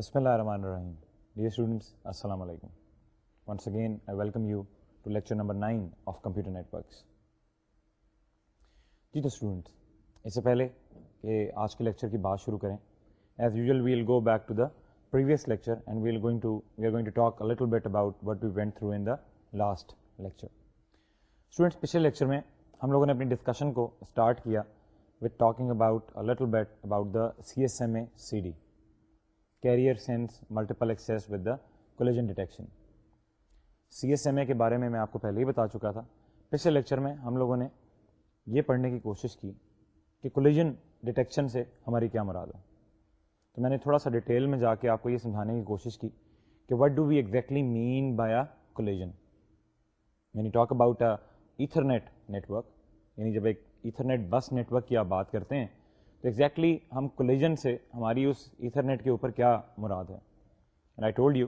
بسم اللہ الرحمن الرحیم ڈیئر اسٹوڈنٹس السلام علیکم once again I welcome you to lecture number nine of computer networks جی تو اسٹوڈنٹس اس سے پہلے کہ آج کے لیکچر کی بات شروع کریں as usual we'll go back to the previous lecture and we will going going to to are talk little bit about what we went through in the last lecture students پچھلے لیکچر میں ہم لوگوں نے اپنی ڈسکشن کو start کیا with talking about little bit about the C S M A C D carrier sense multiple access with the collision detection C S M A کے بارے میں میں آپ کو پہلے ہی بتا چکا تھا پچھلے لیکچر میں ہم لوگوں نے یہ پڑھنے کی کوشش کی کہ کولیجن ڈیٹیکشن سے ہماری کیا مراد ہے تو میں نے تھوڑا سا ڈیٹیل میں جا کے آپ کو یہ سمجھانے کی کوشش کی کہ what do we exactly mean by a collision یعنی talk about a Ethernet net work یعنی جب ایک ایتھرنیٹ بس نیٹ ورک کی آپ بات کرتے ہیں تو ایگزیکٹلی exactly ہم کولیجن سے ہماری اس ایتھرنیٹ کے اوپر کیا مراد ہے and I told you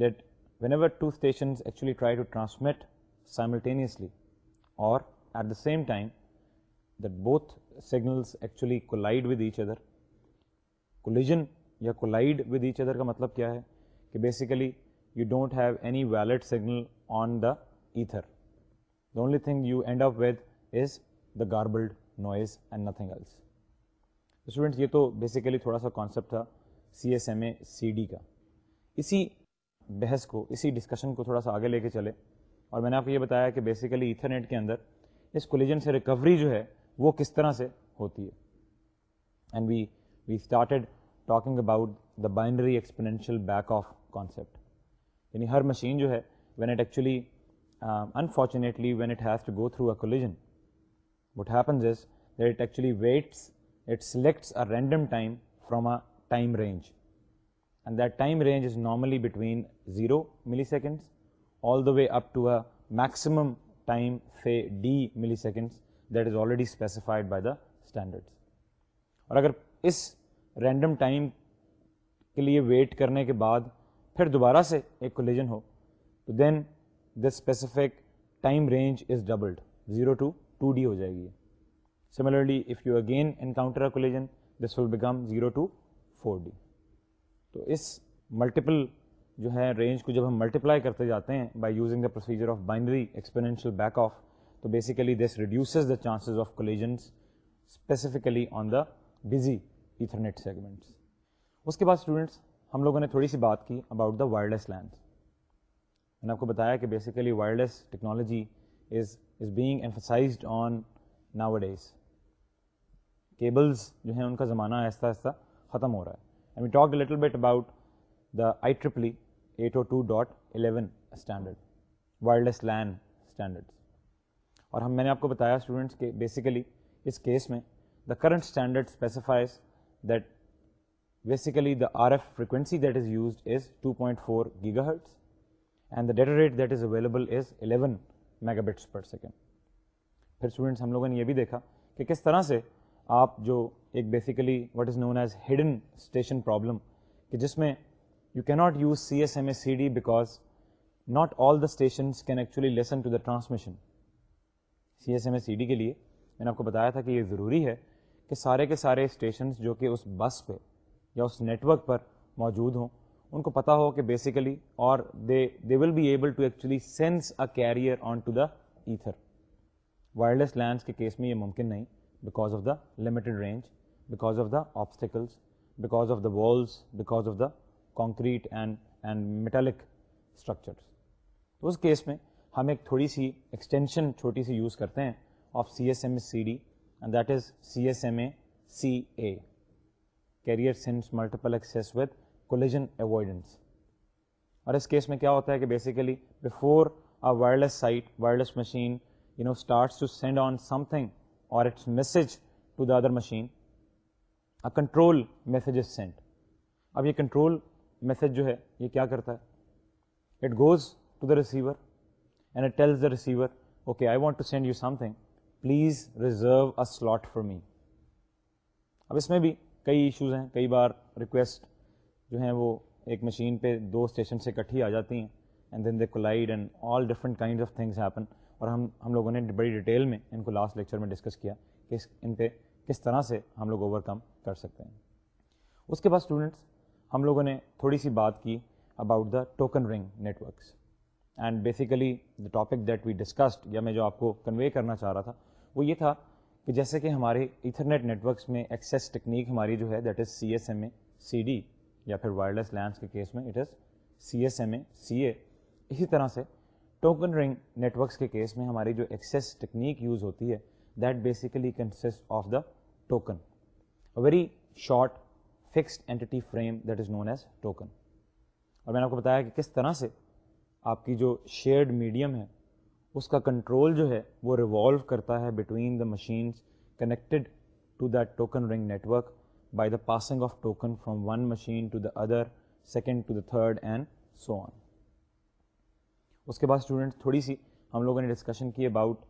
that whenever two stations actually try to transmit simultaneously اور at the same time that both signals actually collide with each other collision یا کولائڈ ود ایچ ادر کا مطلب کیا ہے کہ basically you don't have any valid signal on the ether the only thing you end up with is the garbled noise and nothing else students یہ تو basically تھوڑا سا کانسیپٹ تھا C S M A C D کا اسی بحث کو اسی ڈسکشن کو تھوڑا سا آگے لے کے چلے اور میں نے آپ کو یہ بتایا کہ بیسیکلی ایتھرنیٹ کے اندر اس کولیجن سے ریکوری جو ہے وہ کس طرح سے ہوتی ہے and we we started talking about the binary exponential back off concept یعنی ہر مشین جو ہے when it actually unfortunately when it has to go through a collision what happens is that it actually waits it selects a random time from a time range and that time range is normally between zero milliseconds all the way up to a time, time d D ملی seconds that is already specified by the standards اور اگر اس random time کے لیے wait کرنے کے بعد پھر دوبارہ سے ایک کولیجن ہو تو then this specific time range is doubled zero to two D ہو جائے گی similarly if you again encounter this will become zero to four D تو اس ملٹیپل جو ہے رینج کو جب ہم ملٹیپلائی کرتے جاتے ہیں by using the procedure of binary exponential back off تو basically this reduces the chances of collisions specifically on the busy Ethernet segments اس کے بعد اسٹوڈنٹس ہم لوگوں نے تھوڑی سی بات کی اباؤٹ دا وائرلیس لینڈ میں نے آپ کو بتایا کہ basically wireless technology is is being emphasised on nowadays cables جو ہیں ان کا زمانہ آہستہ آہستہ ختم ہو رہا ہے we talk little bit about the I triple E eight O two dot eleven standard wireless LAN standard اور ہم میں نے آپ کو بتایا اسٹوڈنٹس کہ بیسیکلی اس کیس میں the current standard specifies that basically the R F frequency that is used is two point four gigahertz and the data rate that is available is eleven megabits per second پھر students ہم لوگوں نے یہ بھی دیکھا کہ کس طرح سے آپ جو ایک basically what is known as hidden station problem کہ جس میں یو کی not use C S M A C D because not all the stations can actually listen transmission C S M A C D کے لیے میں نے آپ کو بتایا تھا کہ یہ ضروری ہے کہ سارے کے سارے اسٹیشنس جو کہ اس بس پہ یا اس نیٹ ورک پر موجود ہوں ان کو پتا ہو کہ بیسیکلی اور they they will be able to actually sense a carrier on to the ether wireless LANs کے کیس میں یہ ممکن نہیں because of the limited range because of the obstacles because of the walls because of the concrete and and metallic structures تو اس case میں ہم ایک تھوڑی سی ایکسٹینشن چھوٹی سی یوز کرتے ہیں of C S M A C D and that is C S M A C A carrier sense multiplexes with avoidance اور اس کیس میں کیا ہوتا ہے کہ basically before a wireless site wireless machine you know starts to send on something اور its message to the other machine اب یہ کنٹرول میسج جو ہے یہ کیا کرتا ہے it goes to the receiver and the receiver okay I want to send you something please reserve a slot for me اب اس میں بھی کئی ایشوز ہیں کئی بار ریکویسٹ جو ہیں وہ ایک مشین پہ دو اسٹیشن سے اکٹھی آ جاتی ہیں and then they collide and all different kind of things ہیں اپن اور ہم ہم لوگوں نے بڑی ڈیٹیل میں ان کو لاسٹ لیکچر میں ڈسکس کیا کہ ان پہ کس طرح سے ہم لوگ اوور کم کر سکتے ہیں اس کے بعد اسٹوڈنٹس ہم لوگوں نے تھوڑی سی بات کی about the token ring networks and basically the topic that we discussed یا میں جو آپ کو کنوے کرنا چاہ رہا تھا وہ یہ تھا کہ جیسے کہ ہمارے ایتھرنیٹ نیٹ ورکس میں ایکسیس ٹیکنیک ہماری جو ہے that is C S M A C D یا پھر وائرلیس لینس کے کیس میں it is C S M A C A اسی طرح سے ٹوکن رنگ نیٹورکس کے کیس میں ہماری جو ایکسیس ٹیکنیک یوز ہوتی ہے that basically consist of the token very short fixed anti frame that is known as token اور میں نے آپ کو بتایا کہ کس طرح سے آپ کی جو شیئرڈ میڈیم ہے اس کا کنٹرول جو ہے وہ ریوالو کرتا ہے between the machines connected to that token ring network by the passing of token from one machine to the other second to the third and so on اس کے بعد اسٹوڈنٹ تھوڑی سی ہم لوگوں نے ڈسکشن کی about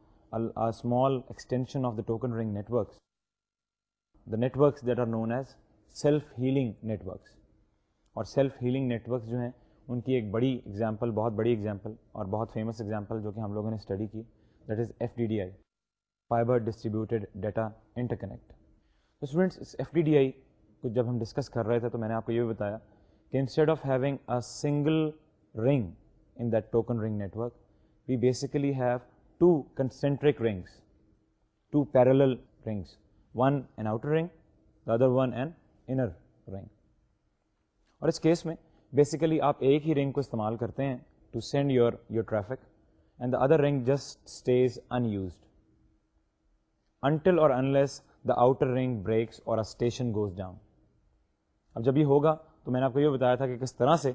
small extension of the token ring networks the networks that are known as self healing networks اور سیلف ہیلنگ نیٹ ورکس جو ہیں ان کی ایک بڑی ایگزامپل بہت بڑی ایگزامپل اور بہت فیمس ایگزامپل جو کہ ہم لوگوں نے اسٹڈی کی that is F D D I fiber distributed data interconnect تو اس ایف ڈی ڈی آئی کو جب ہم ڈسکس کر رہے تھے تو میں نے آپ کو یہ بھی بتایا کہ instead of having a single ring the token ring network we basically use two concentric rings to pair one and outer ring انگ اور اس کیس میں بیسیکلی آپ ایک ہی رنگ کو استعمال کرتے ہیں to send your your traffic and the other ring just stays in used until or unless the outer ring breaks or station goes down اب جب یہ ہوگا تو میں نے آپ کو یہ بتایا تھا کہ کس طرح سے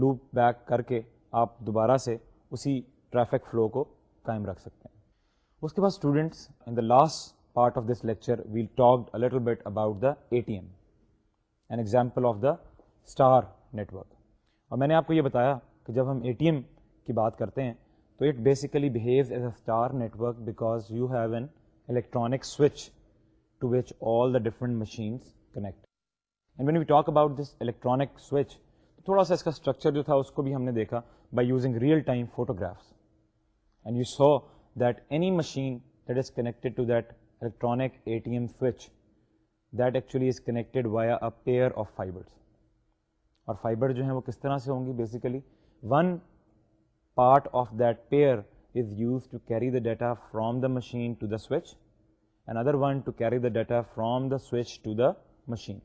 لوپ بیک کر کے آپ دوبارہ سے اسی ٹریفک فلو کو قائم رکھ سکتے ہیں اس کے بعد students in the last part of this lecture we'll talk little bit about the A T M an example of the star network اور میں نے آپ کو یہ بتایا کہ جب ہم اے ٹی ایم کی بات کرتے ہیں تو it basically behaves as a star network because you have an electronic switch to which all the different machines connect and when we talk about this electronic switch تھوڑا سا اس کا structure جو تھا اس کو بھی ہم نے دیکھا by using real time photographs and you saw that any machine that is connected to that electronic A T M switch that actually is connected by a pair of fibres اور fibre جو ہیں وہ کس طرح سے ہوں گی basically one part of that pair is use to carry the data from the machine to the switch and other one to carry the data from the switch to the machine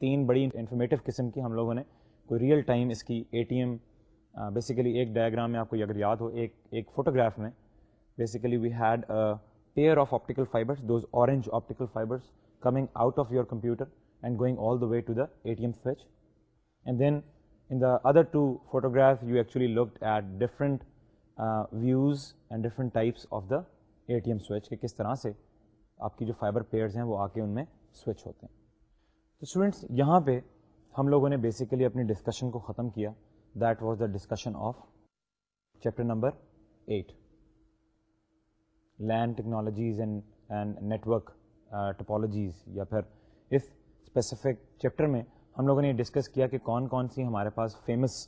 تین بڑی informative قسم کی ہم لوگوں نے کوئی real time اس کی اے ٹی ایم بیسیکلی ایک ڈائگرام میں آپ کو اگر یاد ہو ایک ایک فوٹوگراف میں basically we had pair of optical fibers those orange orange optical fibers coming out of your computer and going all the way to the A T M switch and then in the other two photograph you actually look at different views and different types of the A T M switch کہ کس طرح سے آپ کی جو fibre pairs ہیں وہ آ کے ان میں سوئچ ہوتے ہیں تو اسٹوڈنٹس یہاں پہ ہم لوگوں نے بیسیکلی اپنی ڈسکشن کو ختم کیا that was the discussion of chapter number eight LAN technologies and and network topologies یا پھر اس اسپیسیفک چیپٹر میں ہم لوگوں نے یہ ڈسکس کیا کہ کون کون سی ہمارے پاس فیمس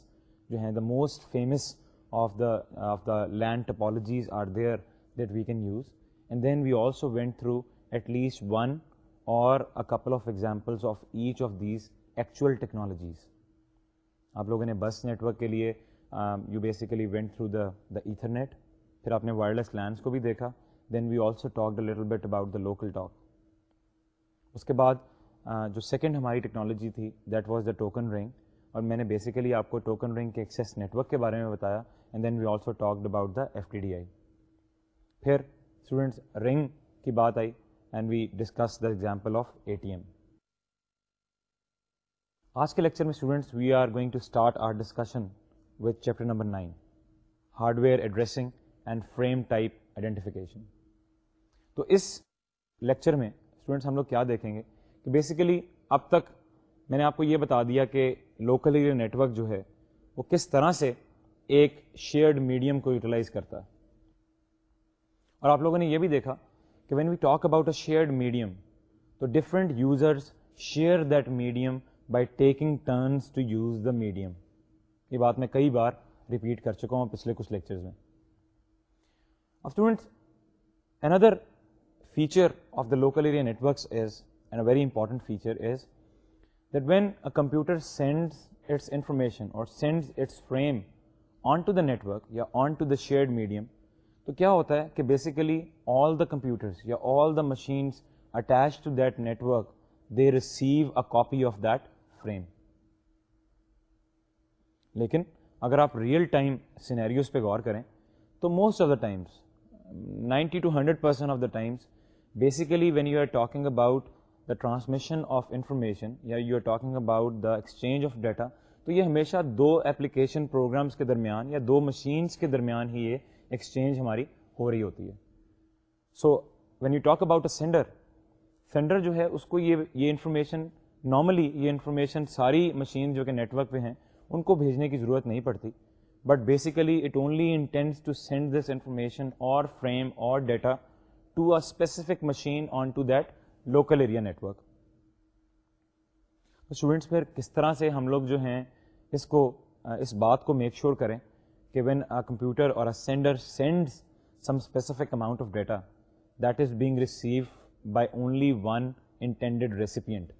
جو ہیں the most famous of the of the LAN topologies are there that we can use and then we also went through at least one or couple of example of each of these actual technologies آپ لوگوں نے bus network کے لیے you basically went through the the ethernet پھر آپ نے wireless LANs کو بھی دیکھا then we also talk the little bit about the local talk اس کے بعد جو سیکنڈ ہماری ٹیکنالوجی تھی that was the token ring اور میں نے بیسیکلی آپ کو ٹوکن رنگ کے ایکسیس نیٹ ورک کے بارے میں بتایا and then we also talk about the F T D I پھر اسٹوڈنٹس رنگ کی بات آئی and we discuss the example of A T M آج کے لیکچر میں students we are going to start our discussion with chapter number nine hardware addressing and frame type identification تو اس lecture میں students ہم لوگ کیا دیکھیں گے کہ بیسیکلی اب تک میں نے آپ کو یہ بتا دیا کہ لوکل ایریا نیٹورک جو ہے وہ کس طرح سے ایک شیئرڈ میڈیم کو یوٹیلائز کرتا ہے اور آپ لوگوں نے یہ بھی دیکھا کہ when we talk about a shared medium تو different users share that medium by taking turns to use the medium یہ بات میں کئی بار ریپیٹ کر چکا ہوں پچھلے کچھ لیکچرز میں اب students another feature of the local area networks is and a very important feature is that when a computer sends its information اور sends its frame on to the network یا on to the shared medium تو کیا ہوتا ہے کہ basically all the computers یا all the machines attach to that network they receive a copy of that frame لیکن اگر آپ ریئل ٹائم سینیریوز پہ غور کریں تو most of the times ninety to hundred percent of the times basically when you are talking about the transmission of information یا you are talking about the exchange of data تو یہ ہمیشہ دو application programs کے درمیان یا دو machines کے درمیان ہی یہ ایکسچینج ہماری ہو رہی ہوتی ہے so when you talk about a sender sender جو ہے اس کو یہ یہ انفارمیشن نارملی یہ انفارمیشن ساری مشین جو کہ نیٹ ورک پہ ہیں ان کو بھیجنے کی ضرورت نہیں پڑتی but basically it only intends to send this information اور فریم اور data to a specific machine on to that local area network students پھر کس طرح سے ہم لوگ جو ہیں اس کو اس بات کو میک شیور کریں کہ وین کمپیوٹر اور sender sends some specific amount of data that is being receive by only one intended recipient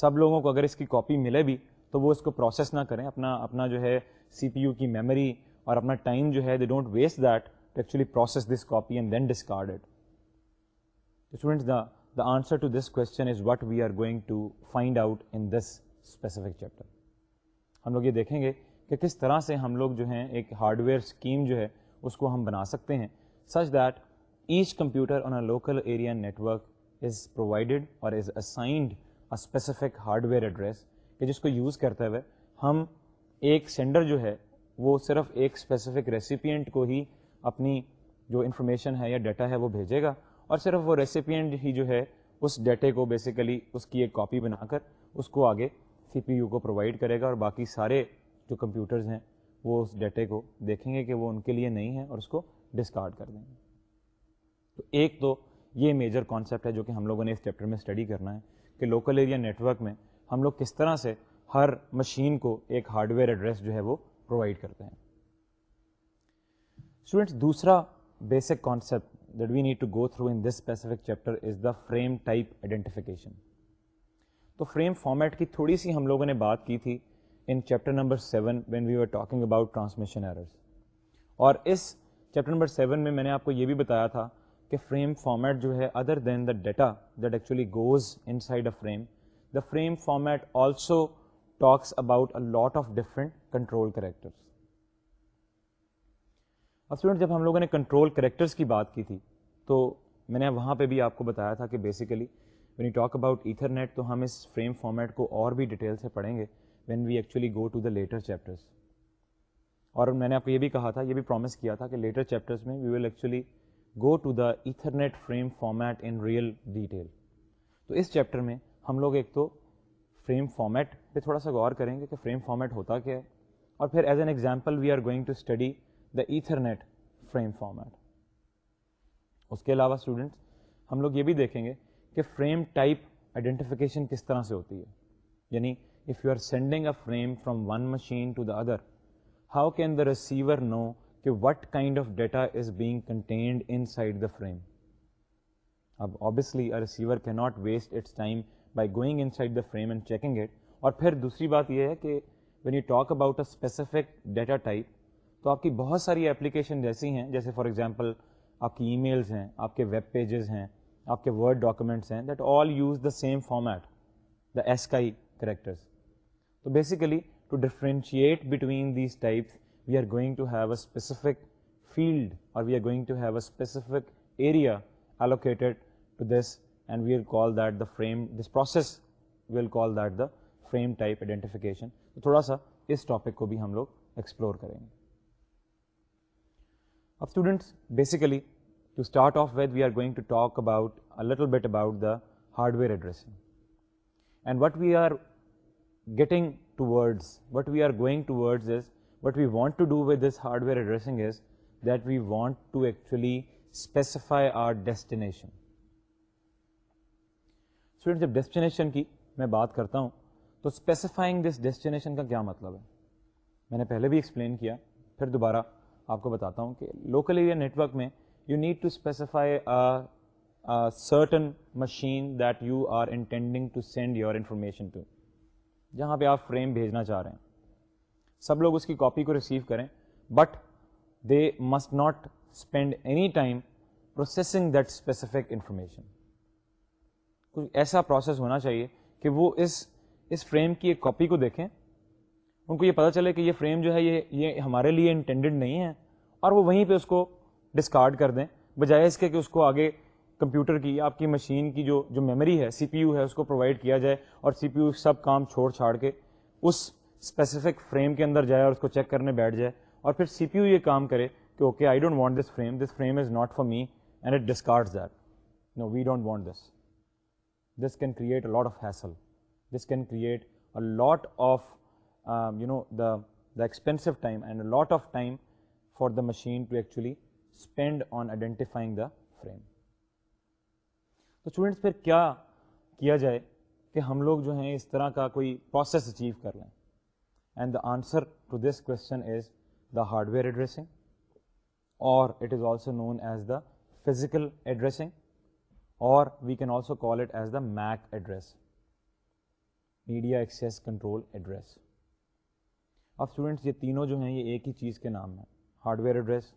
سب لوگوں کو اگر اس کی کاپی ملے بھی تو وہ اس کو پروسیس نہ کریں اپنا اپنا جو ہے سی پی یو کی میموری اور اپنا ٹائم جو ہے they don't waste that to actually process this copy and then discard it the the answer to this question is what we are going to find out in this specific chapter ہم لوگ یہ دیکھیں گے کہ کس طرح سے ہم لوگ جو ہیں ایک ہارڈ ویئر اسکیم جو ہے اس کو ہم بنا سکتے ہیں such that each computer on a local area network is provided اور is assigned specific hardware address کہ جس کو یوز کرتے ہوئے ہم ایک سینڈر جو ہے وہ صرف ایک اسپیسیفک ریسیپینٹ کو ہی اپنی جو انفارمیشن ہے یا ڈیٹا ہے وہ بھیجے گا اور صرف وہ ریسیپینٹ ہی جو ہے اس ڈیٹے کو بیسیکلی اس کی ایک کاپی بنا کر اس کو آگے سی پی یو کو پرووائڈ کرے گا اور باقی سارے جو کمپیوٹرز ہیں وہ اس ڈیٹے کو دیکھیں گے کہ وہ ان کے لیے نہیں ہے اور اس کو ڈسکارڈ کر دیں گے تو ایک تو یہ میجر کانسیپٹ ہے جو کہ ہم لوگوں نے اس چیپٹر میں اسٹڈی کرنا ہے کہ لوکل ایریا نیٹ ورک میں ہم لوگ کس طرح سے ہر مشین کو ایک ہارڈ ویئر ایڈریس جو ہے وہ پرووائڈ کرتے ہیں اسٹوڈینٹس دوسرا basic concept that we need to go through in this specific chapter is the frame type identification تو فریم فارمیٹ کی تھوڑی سی ہم لوگوں نے بات کی تھی in chapter number seven when we are talking about transmission errors اور اس چیپٹر نمبر سیون میں میں نے آپ کو یہ بھی بتایا تھا کہ فریم فارمیٹ جو ہے other than the data that actually goes inside a frame the frame format also talks about a lot of different control characters اور اسٹوڈنٹ جب ہم لوگوں نے کنٹرول کریکٹرس کی بات کی تھی تو میں نے وہاں پہ بھی آپ کو بتایا تھا کہ basically when you talk about Ethernet تو ہم اس فریم فارمیٹ کو اور بھی ڈیٹیل سے پڑھیں گے when we actually go to the later chapters اور میں نے آپ کو یہ بھی کہا تھا یہ بھی پرومس کیا تھا کہ لیٹر چیپٹرس میں we will actually go to the Ethernet frame format in real detail تو اس چیپٹر میں ہم لوگ ایک تو فریم فارمیٹ پہ تھوڑا سا غور کریں گے کہ فریم فارمیٹ ہوتا کیا ہے اور پھر as an example we are going to study the Ethernet frame format اس کے علاوہ اسٹوڈنٹس ہم لوگ یہ بھی دیکھیں گے کہ فریم ٹائپ آئیڈینٹیفیکیشن کس طرح سے ہوتی ہے یعنی if you are sending a frame from one machine to the other how can the receiver know کہ what kind of data is being contained inside the frame اب receiver کی not waste its time by going inside the frame and checking it اور پھر دوسری بات یہ ہے کہ when you talk about a specific data type تو آپ کی بہت ساری اپلیکیشن جیسی ہیں جیسے فار ایگزامپل آپ کی ای میلز ہیں آپ کے ویب پیجز ہیں آپ کے ورڈ ڈاکیومنٹس ہیں that all use the same format the ASCII characters تو basically to differentiate between these types we are going to have specific field or we are going to have specific area allocated and we'll call that the frame this process we are call that the frame type identification تو تھوڑا سا اس topic کو بھی ہم لوگ explore کریں گے basically to start off with we آرگ about little bit about the hardware and what we are getting to words what we are going to words but we want to do with this hardware addressing is that we want to actually specify a destination جب destination کی میں بات کرتا ہوں تو specifying دس destination کا کیا مطلب ہے میں نے پہلے بھی ایکسپلین کیا پھر دوبارہ آپ کو بتاتا ہوں کہ لوکل ایریا نیٹ ورک میں you need to specify certain machine that you are intending to send your information to جہاں پہ آپ فریم بھیجنا چاہ رہے ہیں سب لوگ اس کی کاپی کو ریسیو کریں but they must not spend any time processing that specific information کچھ ایسا پروسیس ہونا چاہیے کہ وہ اس اس فریم کی ایک کاپی کو دیکھیں ان کو یہ پتا چلے کہ یہ فریم جو ہے یہ یہ ہمارے لیے انٹینڈڈ نہیں ہے اور وہ وہیں پہ اس کو ڈسکارڈ کر دیں بجائے اس کے کہ اس کو آگے کمپیوٹر کی آپ کی مشین کی جو جو میموری ہے سی پی یو ہے اس کو پرووائڈ کیا جائے اور سی پی یو سب کام چھوڑ چھاڑ کے اس اسپیسیفک فریم کے اندر جائے اور اس کو چیک کرنے بیٹھ جائے اور پھر سی پی یو یہ کام کرے کہ okay I don't want this frame this frame is not for me and it discards that no we don't want this this can create a lot of hassle this can create a lot of you know the the expensive time and lot of time for the machine to actually spend on identifying the frame تو پھر کیا کیا جائے کہ ہم لوگ جو ہیں اس طرح کا کوئی پروسیس اچیو کر لیں and the answer to this question is the hard where addressing اور it is also known as the physical addressing اور we can also call it as the MAC address media access control address اب students یہ تینوں جو ہیں یہ ایک ہی چیز کے نام ہیں hardware address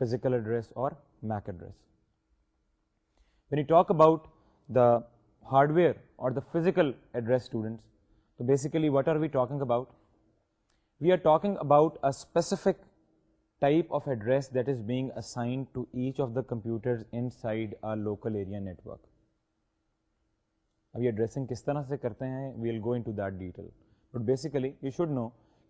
physical address اور MAC address when you talk about the hard where اور دا فزیکل ایڈریس اسٹوڈنٹس تو basically what are we talking about we are talking about a specific type of address that is being assigned each of the computer local area network اب یہ addressing کس طرح سے کرتے ہیں we'll going but basically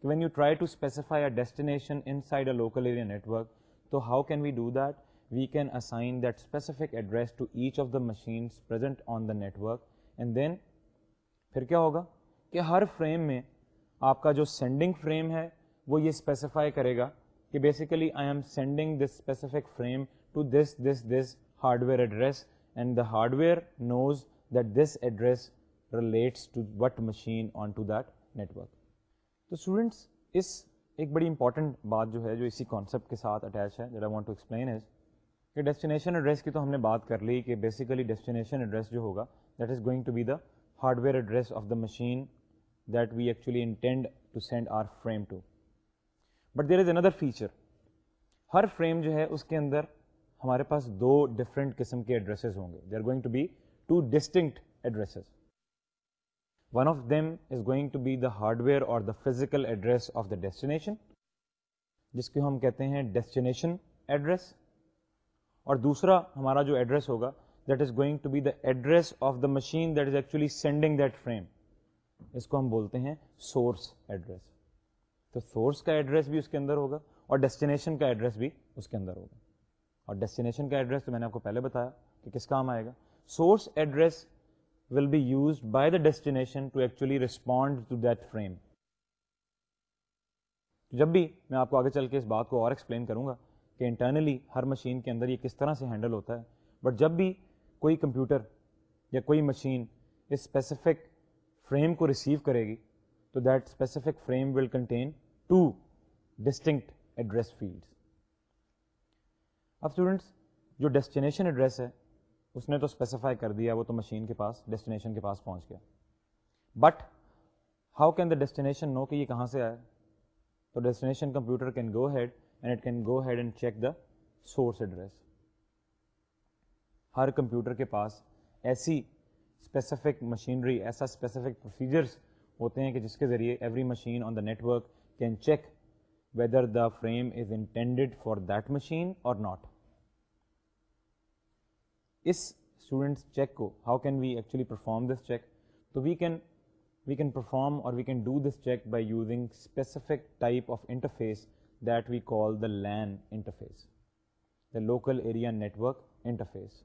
when you try to specify are destination area network تو how can we do that we can assign that specific address of the machine on the network and then پھر کیا ہوگا کہ ہر frame میں آپ کا جو sending frame ہے وہ یہ اسپیسیفائی کرے گا کہ basically I am sending this specific frame to this this this hardware address and the hard where knows that this address relates to what machine on to that network تو students اس ایک بڑی important بات جو ہے جو اسی concept کے ساتھ اٹیچ ہے that I want to explain is کہ ڈیسٹینیشن ایڈریس کی تو ہم نے بات کر لی کہ بیسیکلی ڈیسٹینیشن ایڈریس جو ہوگا that is going to be the hard where address of the machine that we actually intend to send our frame to but there is another feature ہر فریم جو ہے اس کے اندر ہمارے پاس دو ڈفرینٹ قسم کے ایڈریسز ہوں گے they are going to be two distinct addresses one of them is going to be the hard where اور the physical address of the destination جس کو ہم کہتے ہیں ڈیسٹینیشن ایڈریس اور دوسرا ہمارا جو ایڈریس ہوگا that is going to be the address of the machine that is actually sending that frame اس کو ہم بولتے ہیں سورس ایڈریس تو سورس کا ایڈریس بھی اس کے اندر ہوگا اور ڈیسٹینیشن کا ایڈریس بھی اس کے اندر ہوگا اور ڈیسٹینیشن کا ایڈریس تو میں نے آپ کو پہلے بتایا کہ کس کام آئے گا source address will be used by the destination to actually respond to that frame جب بھی میں آپ کو آگے چل کے اس بات کو اور ایکسپلین کروں گا کہ انٹرنلی ہر مشین کے اندر یہ کس طرح سے ہینڈل ہوتا ہے بٹ جب بھی کوئی کمپیوٹر یا کوئی مشین اسپیسیفک فریم کو ریسیو کرے گی تو that specific frame will contain two distinct address field اب اسٹوڈنٹس جو ڈیسٹینیشن ایڈریس ہے اس نے تو اسپیسیفائی کر دیا وہ تو مشین کے پاس ڈیسٹینیشن کے پاس پہنچ گیا but how can the destination know کہ یہ کہاں سے آیا تو destination computer can go head and it can go head and check the source address ہر کمپیوٹر کے پاس ایسی اسپیسیفک مشینری ایسا اسپیسیفک پروسیجرس ہوتے ہیں کہ جس کے ذریعے every machine on the network can check whether the frame is intended for that machine or not اس اسٹوڈنٹس چیک کو how can we actually perform this check تو we can we can perform or we can do this check by using specific type of interface that we call the LAN interface the local area network interface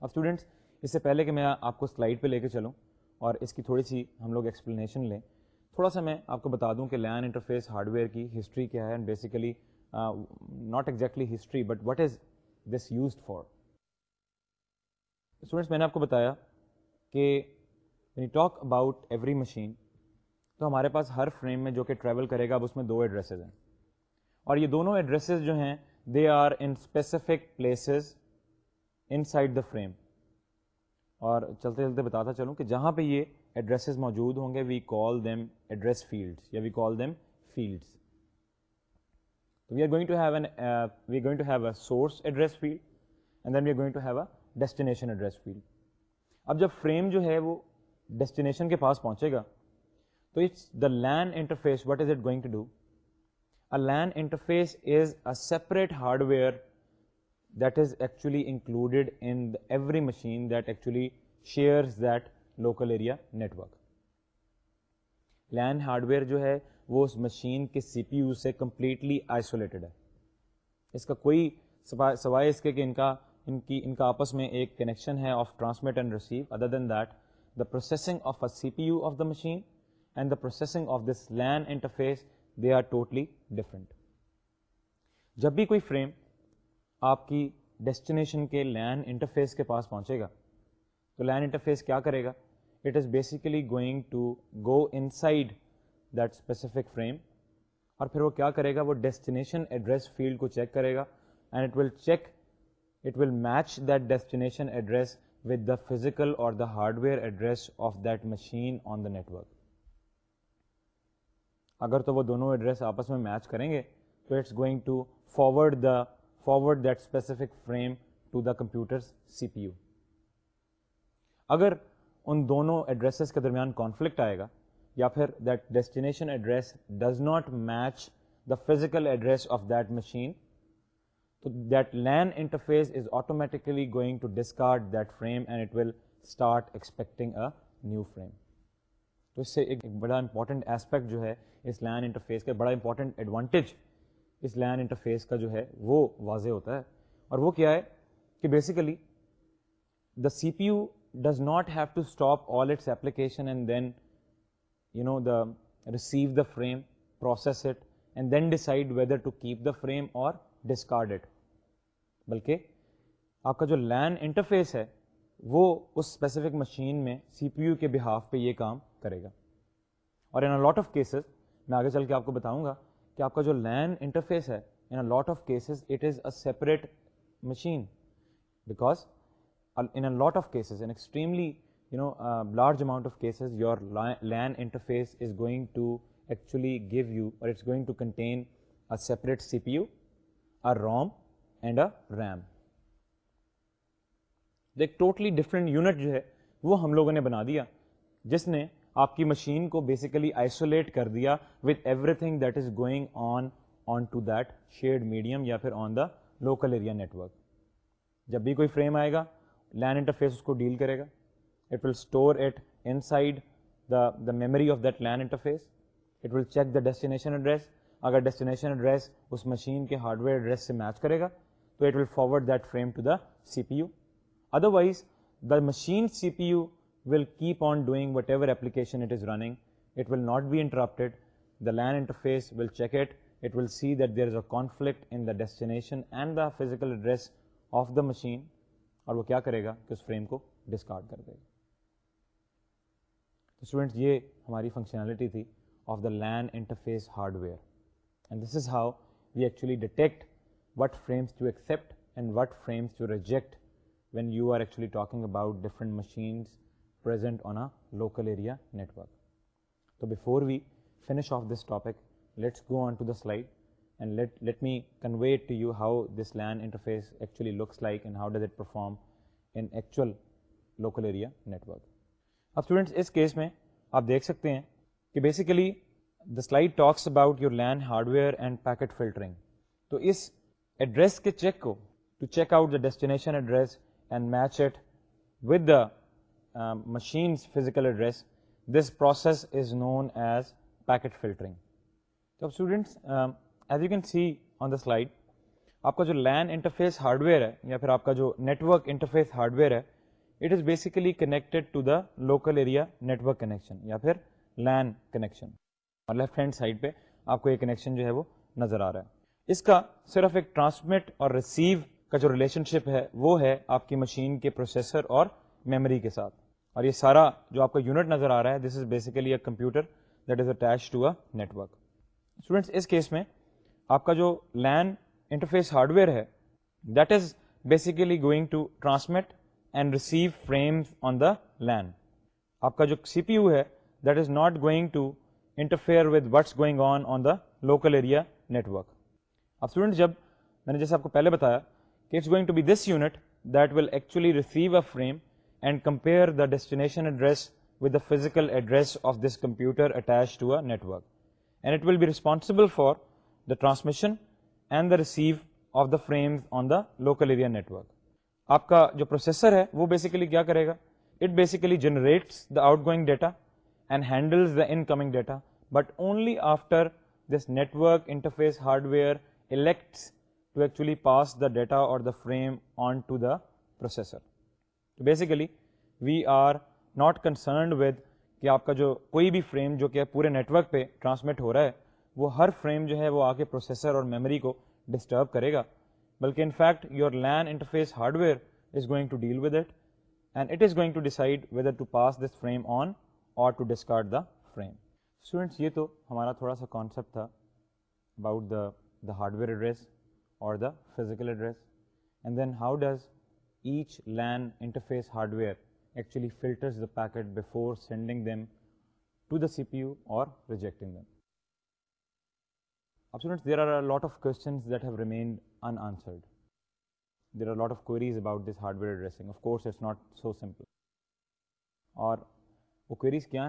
اب students اس سے پہلے کہ میں آپ کو slide پہ لے کے چلوں اور اس کی تھوڑی سی ہم لوگ ایکسپلینیشن لیں تھوڑا سا میں آپ کو بتا دوں کہ لین انٹرفیس ہارڈ ویئر کی ہسٹری کیا ہے and basically not exactly history but what is this used for students میں نے آپ کو بتایا کہ ٹاک اباؤٹ ایوری مشین تو ہمارے پاس ہر فریم میں جو کہ ٹریول کرے گا اب اس میں دو ایڈریسز ہیں اور یہ دونوں ایڈریسز جو ہیں they are in specific places inside the frame اور چلتے چلتے بتاتا چلوں کہ جہاں پہ یہ ایڈریسز موجود ہوں گے we call them address fields یا وی کال دیم فیلڈس تو we are going to have a source address field and then we are going to have a destination address field اب جب فریم جو ہے وہ ڈیسٹینیشن کے پاس پہنچے گا تو it's the LAN interface what is it going to do a LAN interface is a separate hardware that is actually included in every machine that actually shares that local area network LAN hardware جو ہے وہ اس machine کے C P U سے completely isolated ہے اس کا کوئی سوائے اس کے کہ ان کا ان کی ان کا آپس میں ایک کنیکشن ہے of transmit and receive other then that the processing of a C P U of the machine and the processing of this LAN interface they are totally different جب بھی کوئی فریم آپ کی ڈیسٹینیشن کے LAN interface کے پاس پہنچے گا تو لینڈ انٹرفیس کیا کرے گا it is basically going to go inside that specific frame اور پھر وہ کیا کرے گا وہ ڈیسٹینیشن ایڈریس فیلڈ کو چیک کرے گا and it will check it will match that destination address with the physical or the hard where address of that machine on the network اگر تو وہ دونوں ایڈریس آپس میں میچ کریں گے تو it's going to forward the forward that specific frame to the computer C P U اگر ان دونوں ایڈریسز کے درمیان کانفلکٹ آئے گا یا پھر that destination address does not match the physical address of that machine تو that LAN interface is automatically going to discard that frame and it will start expecting a new frame تو اس سے ایک بڑا امپورٹنٹ اسپیکٹ جو ہے اس LAN interface کا بڑا امپورٹنٹ ایڈوانٹیج اس لین انٹرفیس کا جو ہے وہ واضح ہوتا ہے اور وہ کیا ہے کہ basically the C P U does not have to stop all its application and then you know the receive the frame process it and then decide whether to keep the frame or discard it بلکہ آپ کا جو LAN interface ہے وہ اس specific machine میں C P U کے behalf پہ یہ کام کرے گا اور ان لاٹ آف کیسز میں آگے چل کے آپ کو بتاؤں گا کہ آپ کا جو لین انٹرفیس ہے in a lot of cases it is a separate machine because in a lot of cases in extremely you know large amount of cases your LAN interface is going to actually give you or it's going to contain a separate C P U a ROM and a RAM ایک totally different unit جو ہے وہ ہم لوگوں نے بنا دیا جس نے آپ کی مشین کو بیسیکلی آئسولیٹ کر دیا with everything that is going on on to that shared medium یا پھر on the local area network جب بھی کوئی فریم آئے گا لینڈ انٹرفیس اس کو ڈیل کرے گا it will store it inside the the memory of that LAN interface it will check the destination address اگر ڈیسٹینیشن ایڈریس اس مشین کے ہارڈ ویئر ایڈریس سے میچ کرے گا تو it will forward that frame to the C P U otherwise the machine C P U will keep on doing whatever application it is running it will not be interrupted the LAN interface will check it it will see that there is a conflict in the destination and the physical address of the machine اور وہ کیا کرے گا کہ اس frame کو discard کر دے گا تو اسٹوڈینٹ یہ ہماری فنکشنالٹی تھی of the LAN interface hardware and this is how we actually detect what frames to accept and what frames to reject when you are actually talking about different machines local area network تو before we finish off this topic let's go on to the slide let me convey facilely looks like how does it perform in actual local area network اب students اس case میں آپ دیکھ سکتے ہیں کہ basically the slide talks about your LAN hardware and packet filtering تو اس ایڈریس کے چیک کو to check out the destination address and match it with the machine's physical address this process is known as packet filtering تو اب students as you can see on the slide آپ کا جو LAN interface hardware ہے یا پھر آپ کا جو network interface hardware ہے it is basically connected to the local area network connection یا پھر لین کنیکشن اور لیفٹ ہینڈ سائڈ پہ آپ کو یہ کنیکشن جو ہے وہ نظر آ رہا ہے اس کا صرف ایک ٹرانسمٹ اور ریسیو کا جو ریلیشن شپ ہے وہ ہے آپ کی مشین کے پروسیسر اور میموری کے ساتھ اور یہ سارا جو آپ کا یونٹ نظر آ رہا ہے this is basically a computer that is attach to a work students اس کیس میں آپ کا جو لین انٹرفیس ہارڈ ویئر ہے that is basically going to transmit and receive frame on the LAN آپ کا جو سی پی یو ہے that is not going to interfere with what's going on on the local area network اب student جب میں نے جیسے آپ کو پہلے بتایا کہ it's going to be this unit that will actually receive a frame and compare the destination address with the physical address of this computer attach to work it will be responsible for the transmission and the receive of the frames on the local area network آپ کا جو processor ہے وہ basically کیا کرے گا it basically generates the outgoing data and handles the in coming data but only after this network interface hardware elects to actually pass the data or the frame on to the processor تو basically we are not concerned with کہ آپ کا جو کوئی بھی frame جو کہ پورے نیٹ ورک پہ ٹرانسمٹ ہو رہا ہے وہ ہر فریم جو ہے وہ آ کے پروسیسر اور میموری کو ڈسٹرب کرے گا بلکہ in fact your LAN interface hardware is going to deal with it and it is going to decide whether to pass this frame on or to discard the frame students یہ تو ہمارا تھوڑا سا concept تھا about the the hard where address or the physical address and then how does each LAN interface hardware actually filters the packet before sending there are lot of کوڈویئرس not so simple اور ہیں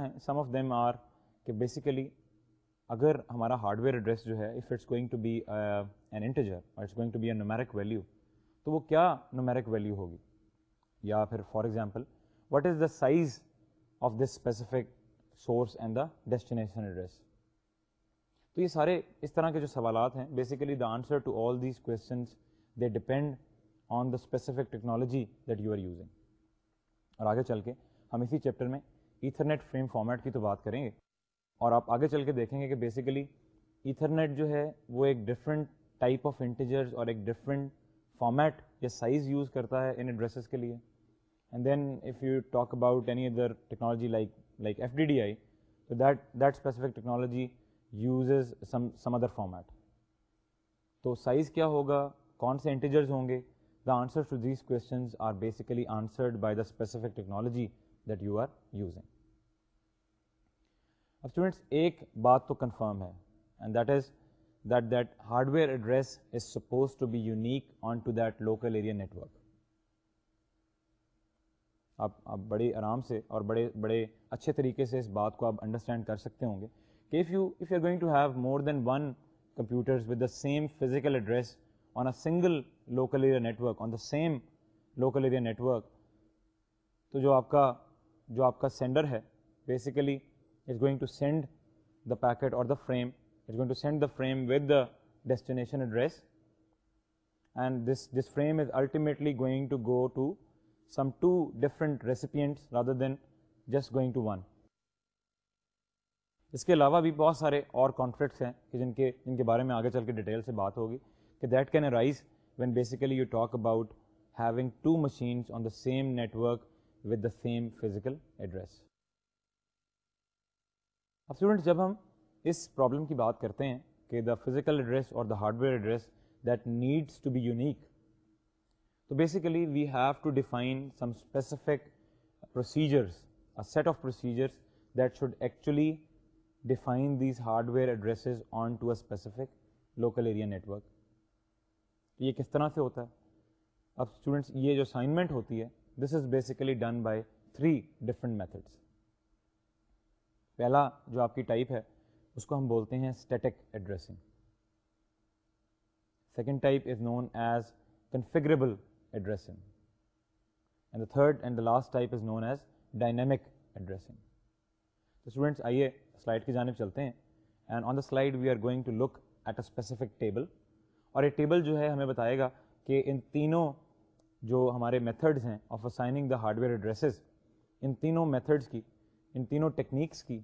اگر ہمارا hard wears جو ہے نویرک value تو وہ کیا نومیرک ویلیو ہوگی یا پھر for example what is the size of this specific source and the destination address تو یہ سارے اس طرح کے جو سوالات ہیں basically the answer to all these questions they depend on the specific technology that you are using اور آگے چل کے ہم اسی چیپٹر میں ایتھرنیٹ فریم فارمیٹ کی تو بات کریں گے اور آپ آگے چل کے دیکھیں گے کہ بیسیکلی ایتھرنیٹ جو ہے وہ ایک ڈفرینٹ ٹائپ آف انٹیجرز اور ایک ڈفرینٹ فارمیٹ یا سائز یوز کرتا ہے ان ایڈریسز کے لیے and then if you talk about any other technology like like F D D I تو that that specific technology uses some other format تو سائز کیا ہوگا کون سے انٹیجرز ہوں گے the answer to these questions are basically answered by the specific technology that you are using اب students ایک بات تو کنفرم ہے and that is that that hardware address is suppose to be unique on to that local area آپ آپ بڑے آرام سے اور بڑے بڑے اچھے طریقے سے اس بات کو آپ انڈرسٹینڈ کر سکتے ہوں گے کہ if if you you going to have more than one computers with the same physical address on a single local area network on the same local area network تو جو آپ کا جو آپ کا سینڈر ہے basically is going to send the packet or the frame frame recipients destination address and frame is ultimately اس کے علاوہ بھی بہت سارے اور کانفلکٹس ہیں کہ جن کے جن کے بارے میں آگے چل کے ڈیٹیل سے بات ہوگی کہ that can arise when basically you talk about having two machines on the same network with the same physical address اب اسٹوڈنٹس جب ہم اس پرابلم کی بات کرتے ہیں کہ the physical address or the hard where address that needs to be unique تو basically we have to define some specific procedures set of procedures that should actually define these hardware addresses on to a specific local area network یہ کس طرح سے ہوتا ہے اب students یہ جو اسائنمنٹ ہوتی ہے this is basically done by three different methods پہلا جو آپ کی ٹائپ ہے اس کو ہم بولتے ہیں static addressing second type is known as configurable addressing and the third and the last type is known as dynamic addressing تو اسٹوڈنٹس آئیے سلائڈ کی جانب چلتے ہیں and on the slide we are going to look at a specific table اور یہ table جو ہے ہمیں بتائے گا کہ ان تینوں جو ہمارے میتھڈز ہیں of assigning the hard where addresses ان تینوں میتھڈس کی ان تینوں ٹیکنیکس کی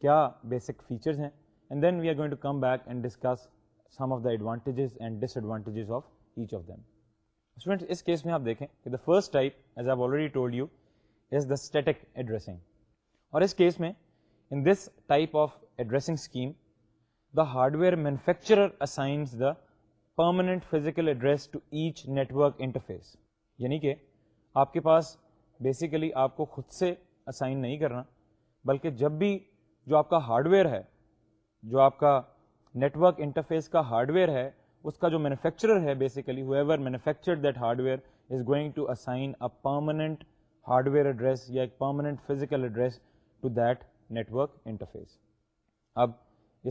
کیا بیسک فیچرز ہیں and then we are going to come back and discuss some of the advantages and disadvantages of each of them students اس case میں آپ دیکھیں کہ the first type as I already told you is the static addressing اور اس case میں in this type of addressing scheme the hard where manufacturer assigns the permanent physical address to each network interface یعنی کہ آپ کے پاس basically آپ کو خود سے اسائن نہیں کرنا بلکہ جب بھی جو آپ کا ہارڈ ویئر ہے جو آپ کا نیٹ ورک انٹرفیس کا ہارڈ ویئر ہے اس کا جو مینوفیکچرر ہے basically whoever manufactured that hardware is going to assign a permanent hardware address یا ایک permanent physical address to that network interface اب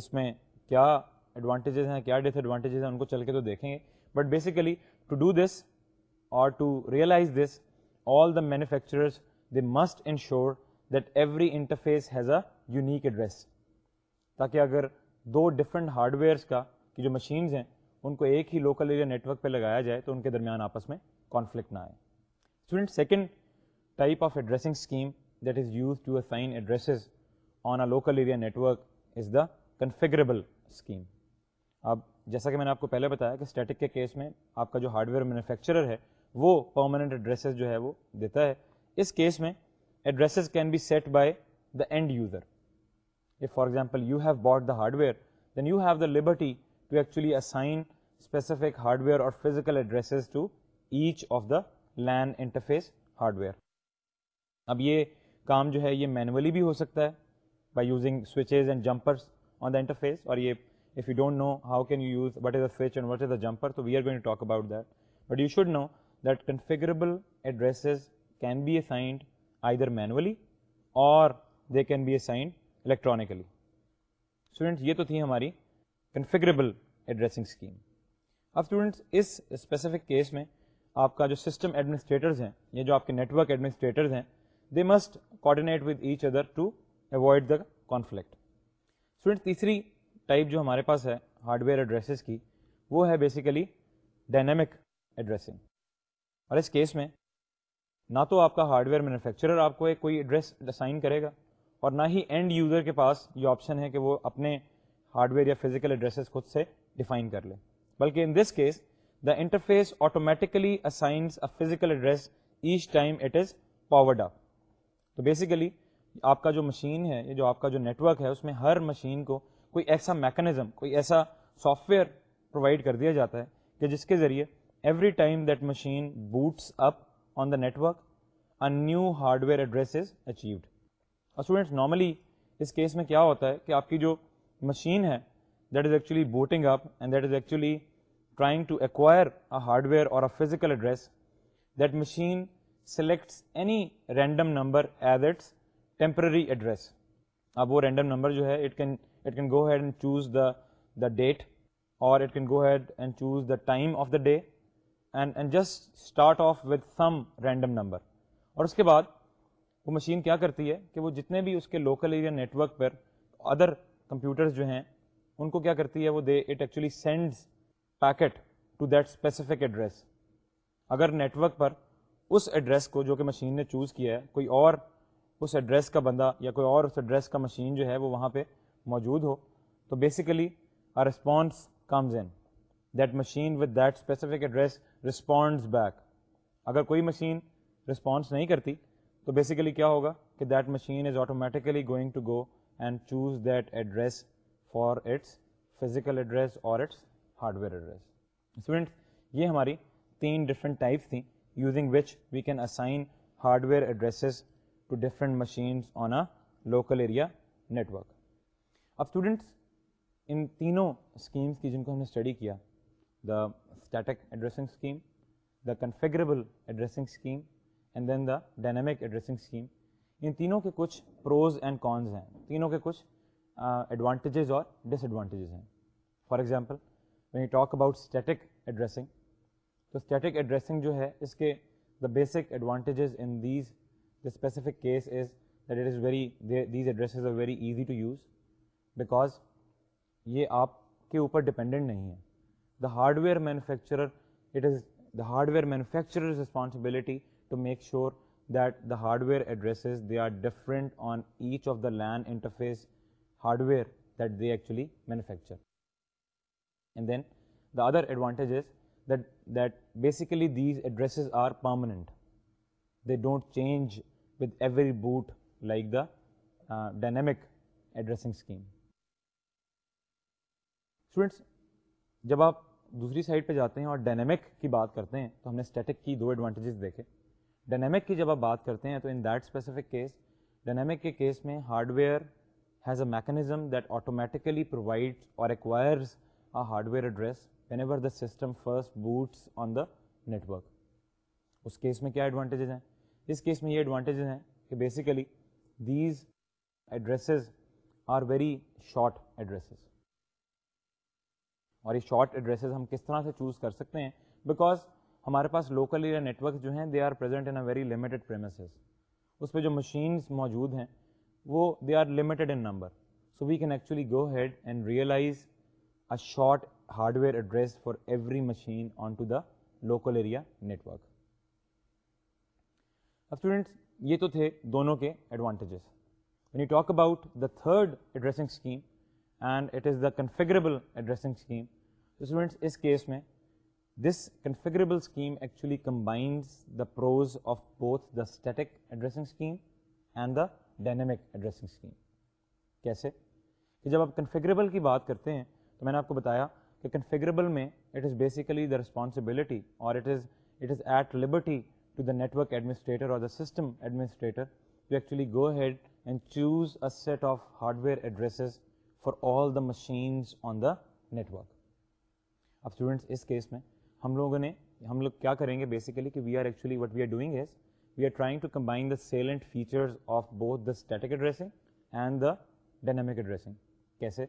اس میں کیا ایڈوانٹیجز ہیں کیا ڈس ایڈوانٹیجز ہیں ان کو چل کے تو دیکھیں گے but basically to do this or to realise this all the manufacturers they must ensure that every interface has a unique address تاکہ اگر دو ڈفرینٹ ہارڈ ویئرس کا کی جو مشینز ہیں ان کو ایک ہی لوکل ایریا نیٹ ورک پہ لگایا جائے تو ان کے درمیان آپس میں کانفلکٹ نہ آئے student second type of addressing scheme that is use to assign addresses on a local area network is the configurable scheme اب جیسا کہ میں نے آپ کو پہلے بتایا کہ اسٹیٹک کے کیس میں آپ کا جو ہارڈ ویئر مینوفیکچرر ہے وہ پرماننٹ ایڈریسز جو ہے وہ دیتا ہے اس کیس میں addresses can be set by the end user if for example you have bought the hardware then you have the liberty to actually assign specific hardware or physical addresses to each of the LAN interface hardware اب یہ کام جو ہے یہ manually بھی ہو سکتا ہے by using switches and jumpers on the interface اور یہ how can you use what is the switch and what are jumper تو we are talk about that but you should know that configurable addresses can be assigned either manually or they can be assigned electronically students یہ تو تھی ہماری configurable addressing scheme اب students اس specific case میں آپ کا جو سسٹم ایڈمنسٹریٹرز ہیں یا جو آپ کے نیٹ ورک ایڈمنسٹریٹرز ہیں they must coordinate with each other to avoid the conflict student تیسری ٹائپ جو ہمارے پاس ہے ہارڈ ویئر ایڈریسز کی وہ ہے بیسیکلی ڈائنامک ایڈریسنگ اور اس کیس میں نہ تو آپ کا ہارڈ ویئر مینوفیکچرر آپ کو ایک کوئی ایڈریس اسائن کرے گا اور نہ ہی اینڈ یوزر کے پاس یہ آپشن ہے کہ وہ اپنے ہارڈ ویئر یا فزیکل ایڈریسز خود سے ڈیفائن کر لیں بلکہ in this case the interface automatically assigns a physical address each time it is powered up تو بیسیکلی آپ کا جو مشین ہے جو آپ کا جو نیٹ ورک ہے اس میں ہر مشین کو کوئی ایسا میکانزم کوئی ایسا سافٹ ویئر پرووائڈ کر دیا جاتا ہے کہ جس کے ذریعے every time that machine boots up on the network new hardware address is achieved students normally اس کیس میں کیا ہوتا ہے کہ آپ کی جو مشین ہے that is actually booting up and that is actually trying to acquire a hard where اور a physical address that machine selects any random number as its temporary address اب وہ رینڈم نمبر جو ہے it it can can go head and choose the the date or it can go head and choose the time of the day and and just start off with some random number اور اس کے بعد وہ machine کیا کرتی ہے کہ وہ جتنے بھی اس کے لوکل ایریا نیٹ ورک پر ادر کمپیوٹرز جو ہیں ان کو کیا کرتی ہے وہ they it actually sends packet to that specific address اگر نیٹ ورک پر اس ایڈریس کو جو کہ مشین نے چوز کیا ہے کوئی اور اس ایڈریس کا بندہ یا کوئی اور اس ایڈریس کا مشین جو ہے وہ وہاں پہ موجود ہو تو basically a response comes in that machine with that specific address responds back اگر کوئی مشین رسپونس نہیں کرتی تو بیسیکلی کیا ہوگا کہ that machine is automatically going to go and choose that address for its physical address or its hardware address students یہ ہماری تین ڈفرنٹ ٹائپس تھیں using which we can assign hardware addresses to different machines on a local area network اب students ان تینوں schemes کی جن کو ہم نے اسٹڈی کیا the static addressing scheme the configurable addressing scheme and then the dynamic addressing scheme ان تینوں کے کچھ پروز اینڈ کونز ہیں تینوں کے کچھ ایڈوانٹیجز اور ڈس ایڈوانٹیجز ہیں for example when you talk about static addressing تو اسٹیٹک ایڈریسنگ جو ہے اس کے the basic advantages in these the specific case is that it is very these addresses are very easy to use because یہ آپ کے اوپر dependent نہیں ہے the hard where manufacturer it is the hard where manufacturer responsibility to make sure that the hard where addresses they are different on each of the that interface hardware that they actually manufacture and then the other basically these these addresses are They don't don't change with every boot like the dynamic addressing scheme students جب آپ دوسری side پہ جاتے ہیں اور dynamic کی بات کرتے ہیں تو ہم نے اسٹیٹک کی دو ایڈوانٹیجز دیکھے ڈائنامک کی جب آپ بات کرتے ہیں تو in that specific case dynamic کے کیس میں hardware has a mechanism that automatically provide اور acquires a hardware address whenever the system first boots on the network اس کیس میں کیا ایڈوانٹیجز ہیں اس کیس میں یہ advantages ہیں کہ basically these addresses are very short addresses اور یہ شارٹ ایڈریسز ہم کس طرح سے چوز کر سکتے ہیں بیکاز ہمارے پاس لوکل ایریا نیٹ ورک جو ہیں they are present in a very limited اس پہ جو مشینس موجود ہیں وہ they are limited in number so we can actually go head and realise a short hardware address for every machine on to the local area network اب students یہ تو تھے دونوں کے advantages when you talk about the third addressing scheme and it is the configurable addressing scheme students اس case میں this configurable scheme actually combined the pros of both the static addressing and the dynamic addressing کیسے کہ جب آپ configurable کی بات کرتے ہیں تو میں نے آپ کو بتایا کہ کنفیگریبل میں it is basically the responsibility اور system administrator set of hardware addresses for all the machines on the network اب اس کیس میں ہم لوگوں نے ہم لوگ کیا کریں گے بیسیکلی کہ we are actually what we are doing is we are trying to combine the salient features of بہت the static addressing and the dynamic addressing کیسے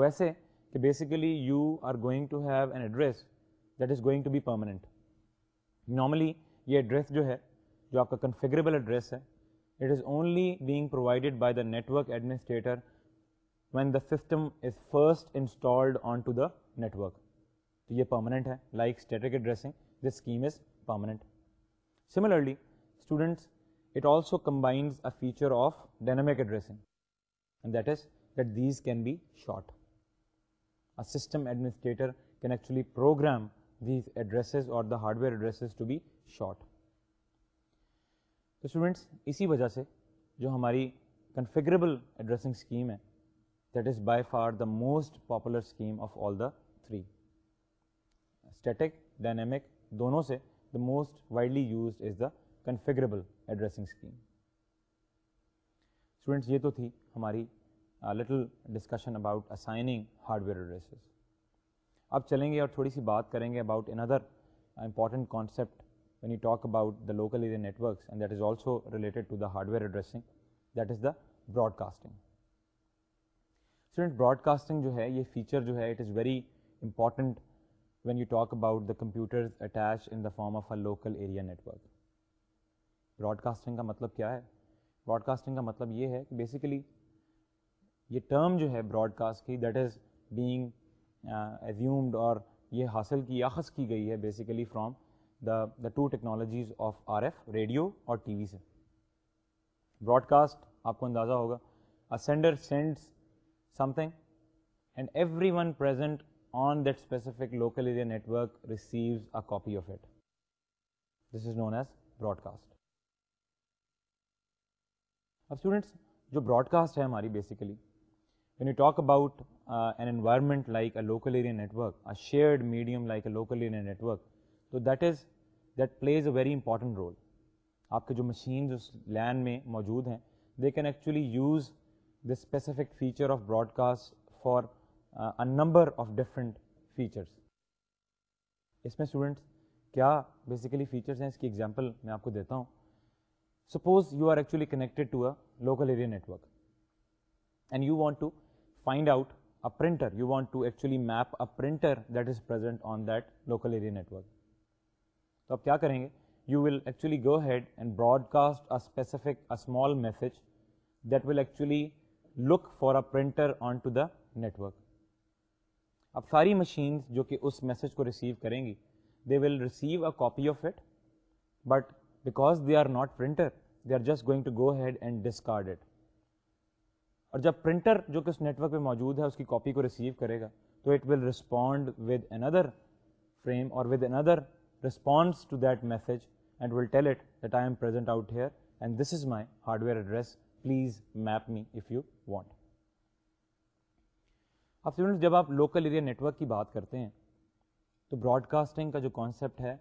ویسے کہ basically you are going to have an address that is going to be permanent normally یہ address جو ہے جو آپ کا کنفیگریبل ایڈریس ہے it is only being provided by the network administrator when the system is first installed on to the network تو یہ permanent ہے like static addressing this scheme is permanent similarly students it also combines a feature of addressing and that is that these can be short a system administrator can actually program these addresses اور the hard where addresses to be short تو students اسی وجہ سے جو ہماری configurable addressing scheme ہے that is by far the most popular scheme of all the static dynamic دونوں سے the most widely used is the configurable addressing scheme students یہ تو تھی ہماری little discussion about assigning hardware addresses اب چلیں گے اور تھوڑی سی بات کریں گے about another important concept when you talk about the local networks and that is also related to the hard where addressing that is the broadcasting broadcasting جو ہے یہ فیچر جو ہے it is very important when you talk about the computers attach in the form آفل area network broadcasting کا مطلب کیا ہے broadcasting کا مطلب یہ ہے کہ بیسیکلی یہ ٹرم جو ہے براڈ کاسٹ کی دیٹ از بینگ ازیومڈ اور یہ حاصل کی یاخذ کی گئی ہے basically from the the two technologies of R F radio اور ٹی وی سے براڈ کاسٹ آپ کو اندازہ ہوگا sender sends something and everyone present on that specific local area network receives a copy of it this is known as broadcast اب students جو broadcast ہے ہماری basically when you talk about an environment like a local area network net shared medium like a local area network تو that is that plays a very important role آپ کے جو machines اس LAN میں موجود ہیں they can actually use this specific feature of broadcast for number of different features اس میں اسٹوڈنٹس کیا بیسیکلی فیچرس ہیں اس کی ایگزامپل میں آپ کو دیتا ہوں suppose you are actually connected to a local area and you want to find out a printer you want to actually map a printer that is present on that local area network تو آپ کیا کریں گے you will actually go head and broadcast a specific a small message that will actually look for a printer on to the network اب ساری machine جو کہ اس میسج کو ریسیو کریں گی they will receive a copy of it but because they are not printer they are just going to go head and discard it اور جب پرنٹر جو کہ اس نیٹ ورک پہ موجود ہے اس کی کاپی کو ریسیو کرے گا تو it will respond with another frame اور with another responds to that message and will tell it that I am present out here and this is my hardware address please map me if you want اب students جب آپ local area network کی بات کرتے ہیں تو Broad casting کا جو کانسیپٹ ہے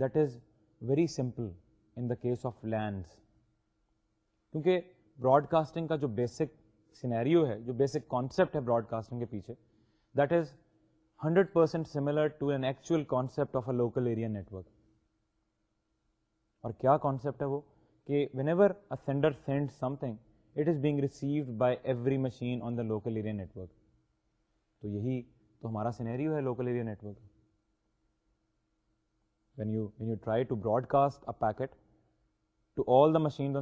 that is very simple in the case of LANs کیونکہ براڈ کاسٹنگ کا جو بیسک سینیریو ہے جو بیسک کانسیپٹ ہے براڈ کاسٹنگ کے پیچھے that is hundred percent similar to an actual concept of a local area network اور کیا کانسیپٹ ہے وہ کہ whenever a sender send something it is being received by every machine on the local area network تو یہی تو ہمارا scenario ہے local area network when you when you try to broadcast a packet to all the machine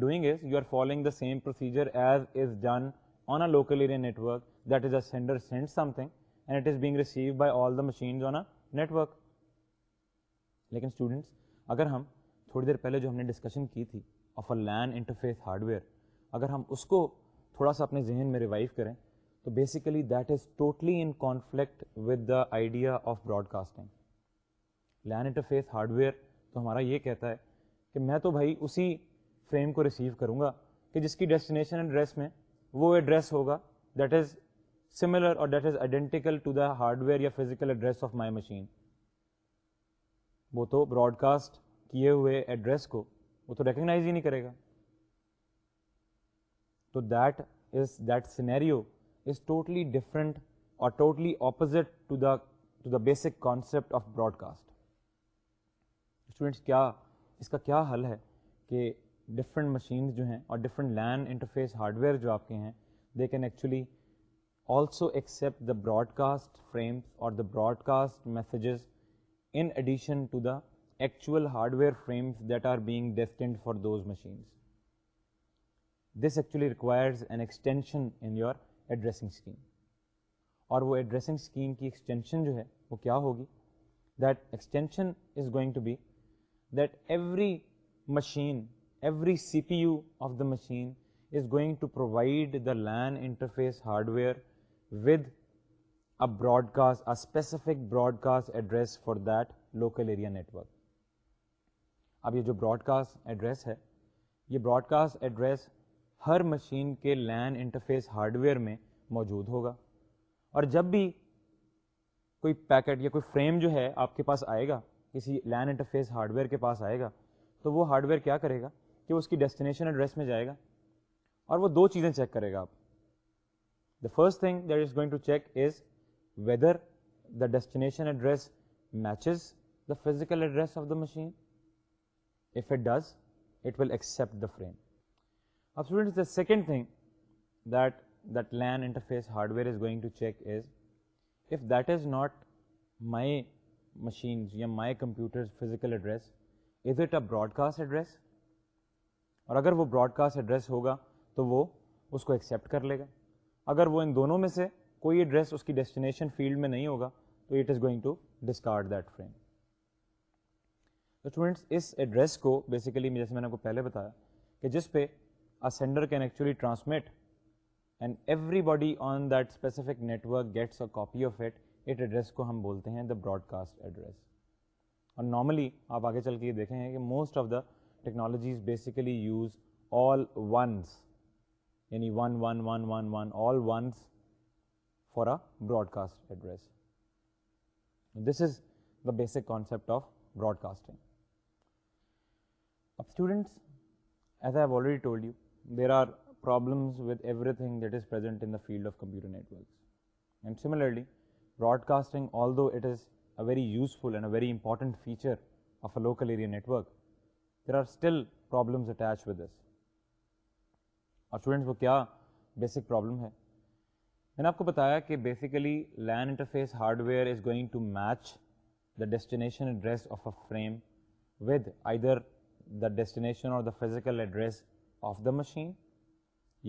doing is you are following the same procedure as is done on a local area network that is a sender send something and it is being receive by all the machines work لیکن students اگر ہم تھوڑی دیر پہلے جو ہم نے discussion کی تھی of a LAN interface hardware اگر ہم اس کو تھوڑا سا اپنے ذہن میں ریوائو کریں تو basically that is totally in conflict with the idea of broadcasting لینٹ فیس ہارڈ ویئر تو ہمارا یہ کہتا ہے کہ میں تو بھائی اسی فریم کو ریسیو کروں گا کہ جس کی ڈیسٹینیشن ایڈریس میں وہ ایڈریس ہوگا دیٹ از سملر اور that is identical to the hard where یا physical address of my machine وہ تو براڈ کاسٹ کیے ہوئے ایڈریس کو وہ تو ریکگنائز ہی نہیں کرے گا تو that is that scenario totally different اور totally opposite of broadcast students کیا اس کا کیا حل ہے کہ ڈفرنٹ مشین جو ہیں اور different LAN interface hardware جو آپ کے ہیں they can actually also accept the broadcast frames اور the broadcast messages in addition to the actual hardware frames that are being destined for those machines this actually requires an extension in your addressing scheme اور وہ addressing scheme کی extension جو ہے وہ کیا ہوگی that extension is going to be that every machine every C P U of the machine is going to provide the LAN interface hardware ودراسٹ افک broadcast address for that local area network اب یہ جو broadcast address ہے یہ broadcast address ہر machine کے LAN interface hardware میں موجود ہوگا اور جب بھی کوئی پیکٹ یا کوئی فریم جو ہے آپ کے پاس آئے گا کسی لین انٹرفیس ہارڈ ویئر کے پاس آئے گا تو وہ ہارڈ ویئر کیا کرے گا کہ اس کی ڈیسٹینیشن ایڈریس میں جائے گا اور وہ دو چیزیں چیک کرے گا آپ the first thing that is going to check is whether the destination address matches the physical address of the machine if it does it will accept the frame اب students the second thing that that LAN interface hardware is going to check is if that is not my machines یا my computer physical address is it a broadcast address اور اگر وہ Broad cost address ہوگا تو وہ اس کو accept کر لے گا اگر وہ ان دونوں میں سے کوئی ایڈریس اس کی ڈیسٹینیشن فیلڈ میں نہیں ہوگا تو it is going to discard that frame students اس ایڈریس کو بیسیکلی جیسے میں نے آپ کو پہلے بتایا کہ جس پہ sender can actually transmit and everybody on that specific network gets a copy of at at address کو ہم بولتے ہیں دا براڈ کاسٹ ایڈریس اور نارملی آپ آگے چل کے یہ دیکھیں کہ most of the technologies basically use all ones یعنی broadcast address this is the basic concept of broadcasting students as already told you there are problem that is پرٹ in field of computerly broadcasting although it is a very useful and a very important feature of area network there are still problem attach with اور کیا basic problem ہے میں نے آپ کو بتایا کہ basically LAN interface hardware is going to match the destination frame with either the destination or physical address of the machine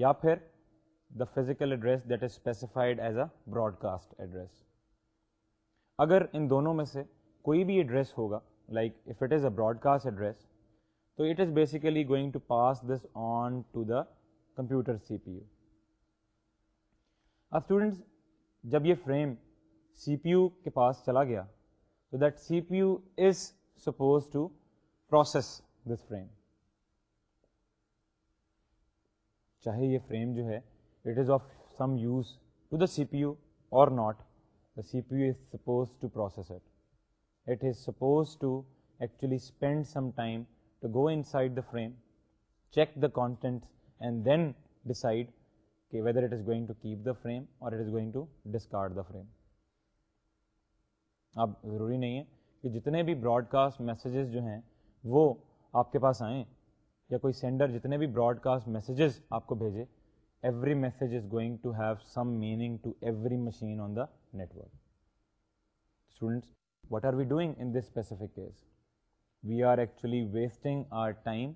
یا پھر the physical address that is specified as a broadcast address اگر ان دونوں میں سے کوئی بھی address ہوگا like if it is a broadcast address تو it is basically going to pass this on to the computer C P U اب اسٹوڈنٹس جب یہ فریم سی پی یو کے پاس چلا گیا تو that C P U is suppose to process this frame چاہے یہ فریم جو ہے it is of some use to the C P U اور not the C P U is suppose to process it it is suppose to actually spend some time to go inside the frame check the content and then decide کہ whether it is going to keep the frame اور it is going to discard the frame اب ضروری نہیں ہے کہ جتنے بھی broadcast messages جو ہیں وہ آپ کے پاس آئیں یا کوئی سینڈر جتنے بھی براڈ کاسٹ میسیجز آپ کو بھیجے every message is going to have some meaning to every machine on the network students what are we doing in this specific case we are actually wasting our time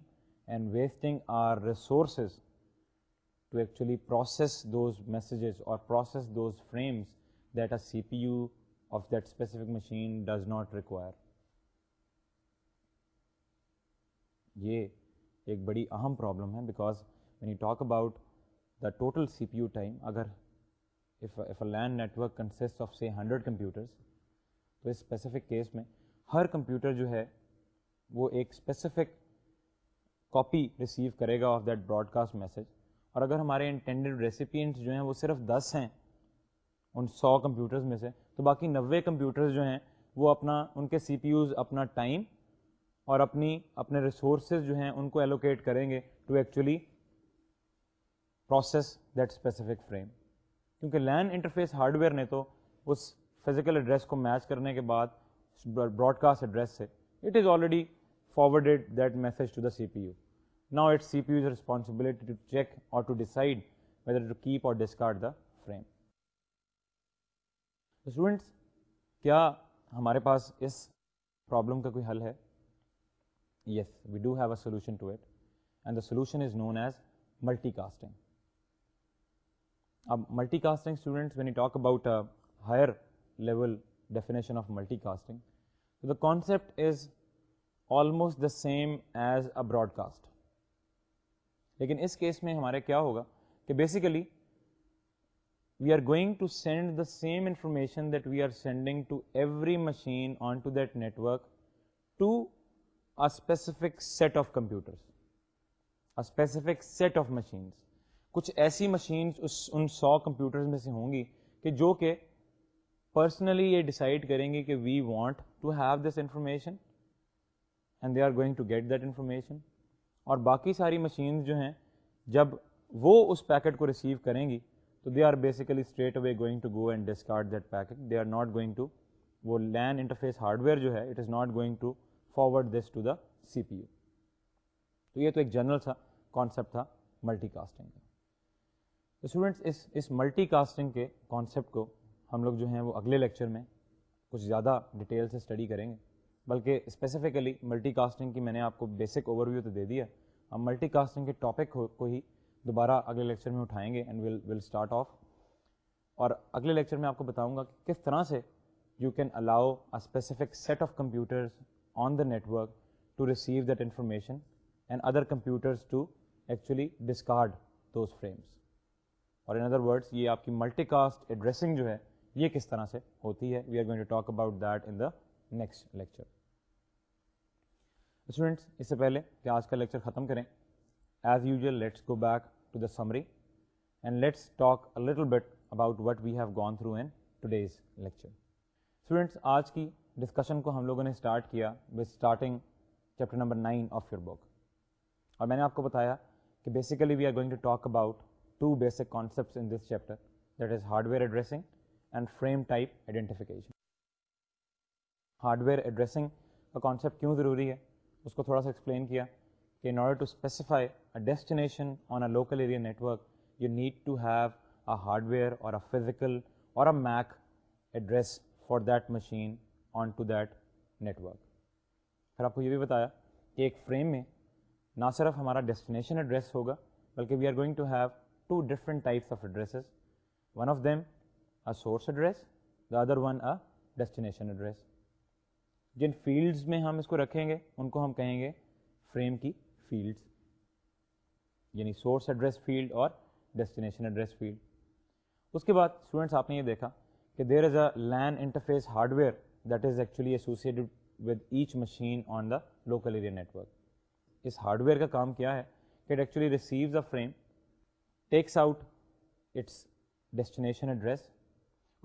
and wasting our resources to actually process those messages اور process those frames that our C P U of that specific machine does not require یہ ایک بڑی اہم problem ہے because when you talk about the total C P U time اگر net network consist of say hundred computers تو اس specific case میں ہر کمپیوٹر جو ہے وہ ایک اسپیسیفک کاپی ریسیو کرے گا of that broadcast message اور اگر ہمارے انٹینڈیڈ ریسیپینٹس جو ہیں وہ صرف دس ہیں ان سو کمپیوٹرز میں سے تو باقی نوے کمپیوٹرز جو ہیں وہ اپنا ان کے سی پی یوز اپنا ٹائم اور اپنی اپنے ریسورسز جو ہیں ان کو ایلوکیٹ کریں گے to actually process that specific frame کیونکہ لین انٹرفیس ہارڈ ویئر نے تو اس فزیکل ایڈریس کو میچ کرنے کے بعد براڈ کاسٹ ایڈریس سے it is already forwarded that message to the C P U now it C P U is responsibility to check اور to decide whether to keep اور discard the frame students کیا ہمارے پاس اس problem کا کوئی حل ہے solution to it and the solution is known as multicasting اب multicasting when you talk about level multicasting the concept is almost the same as a broadcast لیکن اس کیس میں ہمارے کیا ہوگا کہ basically we are going to send the same information that we are sending machine on to that network to specific specific set of computers specific set of machines کچھ ایسی machines اس ان سو کمپیوٹرز میں سے ہوں گی کہ جو کہ پرسنلی یہ ڈسائڈ کریں گے کہ we want to have this information and they are going to get that information اور باقی ساری مشینز جو ہیں جب وہ اس پیکٹ کو ریسیو کریں گی تو they are basically straight away going to go and discard that packet they are not going to وہ لینڈ انٹرفیس ہارڈ ویئر جو ہے it is not going to forward this to the C P U تو یہ تو ایک general سا concept تھا multicasting کا اسٹوڈنٹس اس اس ملٹی کاسٹنگ کے کانسیپٹ کو ہم لوگ جو ہیں وہ اگلے لیکچر میں کچھ زیادہ ڈیٹیل سے اسٹڈی کریں گے بلکہ اسپیسیفکلی ملٹی کاسٹنگ کی میں نے آپ کو بیسک اوور ویو تو دے دیا ہم ملٹی کاسٹنگ کے ٹاپک کو ہی دوبارہ اگلے لیکچر میں اٹھائیں گے and will will start off اور اگلے لیکچر میں آپ کو بتاؤں گا کہ کس طرح سے you can allow a specific set of computers on the network to receive that information and other computer discard those frames اور ان ادر ورڈس یہ آپ کی ملٹی کاسٹ ایڈریسنگ جو ہے یہ کس طرح سے ہوتی ہے we are going to talk about that in the next lecture students اس سے پہلے کہ آج کا لیکچر ختم کریں as usual let's go back to the summary and let's talk little bit about what we have gone through in today's lecture students آج کی ڈسکشن کو ہم لوگوں نے اسٹارٹ کیا with starting chapter number nine of your book اور میں نے آپ کو بتایا کہ basically we are going to talk about two basic concepts in this chapter that is hardware addressing and frame type identification hardware addressing کا concept کیوں ضروری ہے اس کو تھوڑا سا ایکسپلین کیا کہ in order to specify a destination on a local area network you need to have a hard where اور اے فزیکل اور a MAC address for that machine on to that network پھر آپ کو یہ بھی بتایا کہ ایک فریم میں نہ صرف ہمارا ڈیسٹینیشن ایڈریس ہوگا بلکہ we are going to have two different types of addresses one of them a source address the other one a destination address جن فیلڈز میں ہم اس کو رکھیں گے ان کو ہم کہیں گے فریم کی فیلڈس یعنی سورس ایڈریس فیلڈ اور ڈیسٹینیشن ایڈریس فیلڈ اس کے بعد اسٹوڈنٹس آپ نے یہ دیکھا کہ there is a LAN interface hardware that is actually associated with each machine on the local area network اس ہارڈ ویئر کا کام کیا ہے کہ it actually receives a frame takes out its destination address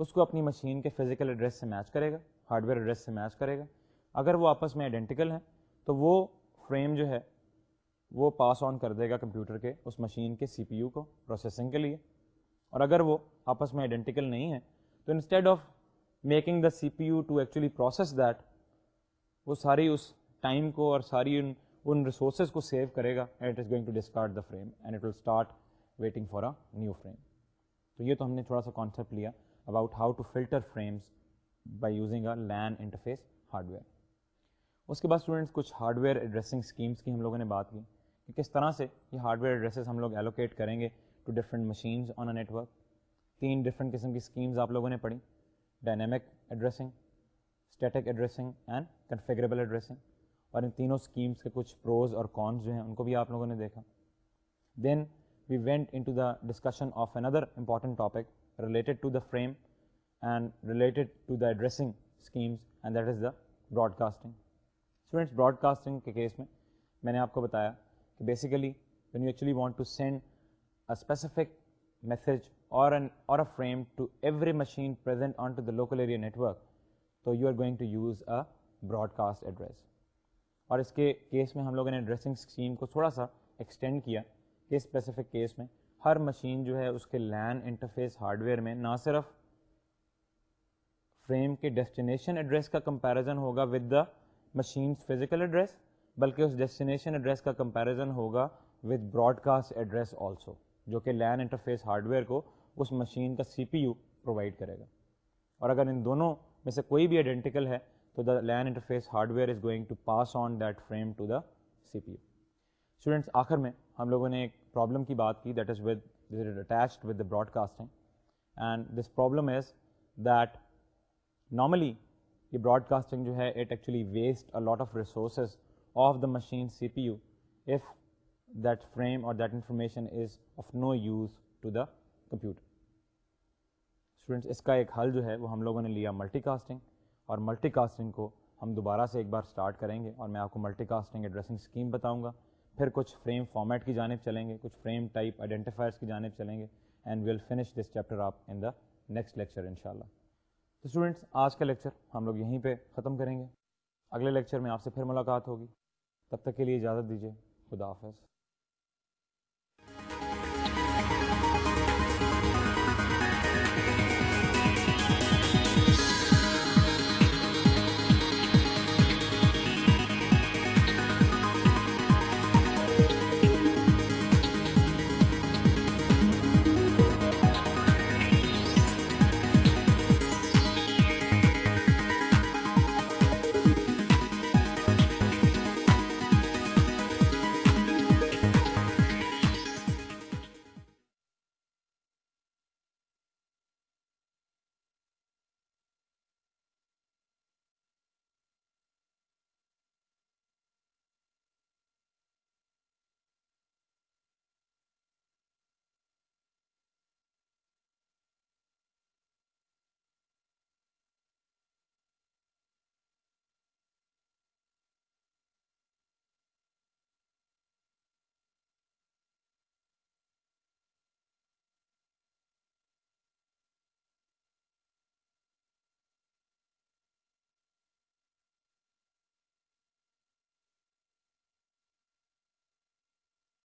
اس کو اپنی machine کے فزیکل ایڈریس سے میچ کرے گا ہارڈ ویئر ایڈریس سے میچ کرے گا اگر وہ آپس میں آئیڈینٹیکل ہیں تو وہ فریم جو ہے وہ پاس آن کر دے گا کمپیوٹر کے اس مشین کے سی پی یو کو پروسیسنگ کے لیے اور اگر وہ آپس میں آئیڈینٹیکل نہیں ہے تو instead of making the C P U to actually process that وہ ساری اس ٹائم کو اور ساری ان ان ریسورسز کو سیو کرے گا and it is going to discard the frame and it will start waiting for a new frame تو یہ تو ہم نے تھوڑا سا کانسیپٹ لیا about how to filter frames by using a LAN interface hardware اس کے بعد اسٹوڈنٹس کچھ ہارڈ ویئر ایڈریسنگ اسکیمس کی ہم لوگوں نے بات کی کہ کس طرح سے یہ ہارڈ ویئر ایڈریسز ہم لوگ ایلوکیٹ کریں گے to different machines on a network تین ڈفرینٹ قسم کی اسکیمز آپ لوگوں نے پڑھی dynamic addressing static addressing and configurable addressing اور ان تینوں اسکیمس کے کچھ پروز اور کونس جو ہیں ان کو بھی آپ لوگوں نے دیکھا then we went into the discussion of another other topic related to the frame and related to the addressing schemes and that is the broadcasting students broadcasting کے کیس میں میں نے آپ کو بتایا کہ basically when you actually want to send a specific message or frame to every machine local area network تو you are going to use a broadcast address اور اس کے کیس میں ہم لوگوں نے ایڈریسنگ اسکیم کو تھوڑا سا ایکسٹینڈ کیا کس اسپیسیفک کیس میں ہر مشین جو ہے اس کے لین انٹرفیس ہارڈ ویئر میں نہ صرف فریم کے ڈیسٹینیشن ایڈریس کا کمپیریزن ہوگا with the machine physical address بلکہ اس ڈیسٹینیشن ایڈریس کا کمپیریزن ہوگا with broadcast address also جو کہ لین انٹرفیس ہارڈ ویئر کو اس مشین کا سی پی یو پرووائڈ کرے گا اور اگر ان دونوں میں سے کوئی بھی آئیڈینٹیکل ہے تو the LAN interface hardware is going to pass on that frame to the C P U students آخر میں ہم لوگوں نے ایک پرابلم کی بات کی that is with is attached with the broadcasting and this problem is that normally یہ براڈ کاسٹنگ جو ہے it actually waste a lot of resources of the machine C P U if that frame or that information is of no use to the computer students اس کا ایک حل جو ہے وہ ہم لوگوں نے لیا ملٹی کاسٹنگ اور ملٹی کاسٹنگ کو ہم دوبارہ سے ایک بار اسٹارٹ کریں گے اور میں آپ کو ملٹی کاسٹنگ ایڈریسنگ اسکیم بتاؤں گا پھر کچھ فریم فارمیٹ کی جانب چلیں گے کچھ فریم ٹائپ آئیڈینٹیفائرس کی جانب چلیں گے and we'll finish this chapter آپ ان دا نیکسٹ لیکچر ان شاء اللہ تو اسٹوڈنٹس آج کا لیکچر ہم لوگ یہیں پہ ختم کریں گے اگلے لیکچر میں آپ سے پھر ملاقات ہوگی تب تک کے لیے اجازت دیجیے خدا حافظ